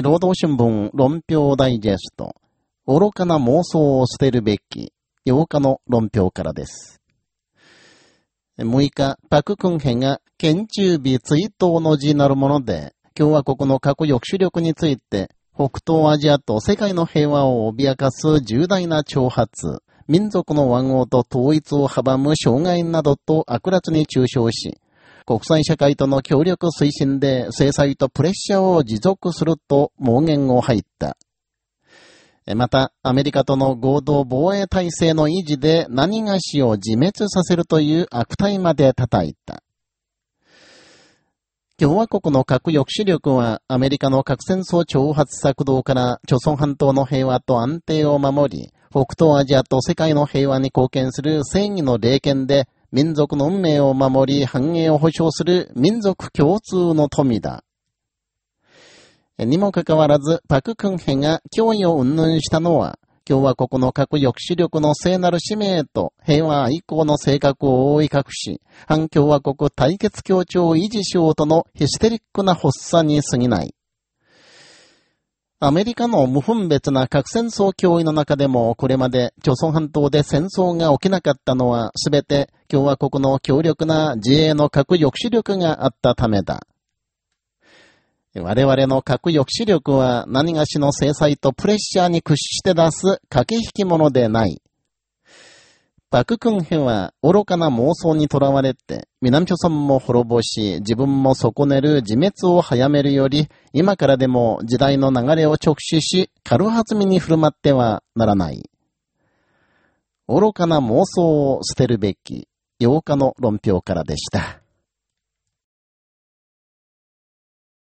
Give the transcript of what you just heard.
労働新聞論評ダイジェスト、愚かな妄想を捨てるべき、8日の論評からです。6日、パククンヘが県中日追悼の字なるもので、共和国の核抑止力について、北東アジアと世界の平和を脅かす重大な挑発、民族の和合と統一を阻む障害などと悪辣に中傷し、国際社会との協力推進で制裁とプレッシャーを持続すると盲言を吐いた。また、アメリカとの合同防衛体制の維持で何がしを自滅させるという悪態まで叩いた。共和国の核抑止力はアメリカの核戦争挑発策動から朝鮮半島の平和と安定を守り、北東アジアと世界の平和に貢献する正義の霊剣で民族の運命を守り繁栄を保障する民族共通の富だ。にもかかわらず、パククンヘが脅威を云々したのは、共和国の核抑止力の聖なる使命と平和愛好の性格を覆い隠し、反共和国対決協調を維持しようとのヒステリックな発作に過ぎない。アメリカの無分別な核戦争脅威の中でも、これまで、朝鮮半島で戦争が起きなかったのは、全て共和国の強力な自衛の核抑止力があったためだ。我々の核抑止力は何がしの制裁とプレッシャーに屈して出す駆け引きものでない。パククンヘは愚かな妄想にとらわれて、南朝村も滅ぼし、自分も損ねる自滅を早めるより、今からでも時代の流れを直視し、軽はずみに振る舞ってはならない。愚かな妄想を捨てるべき、8日の論評からでした。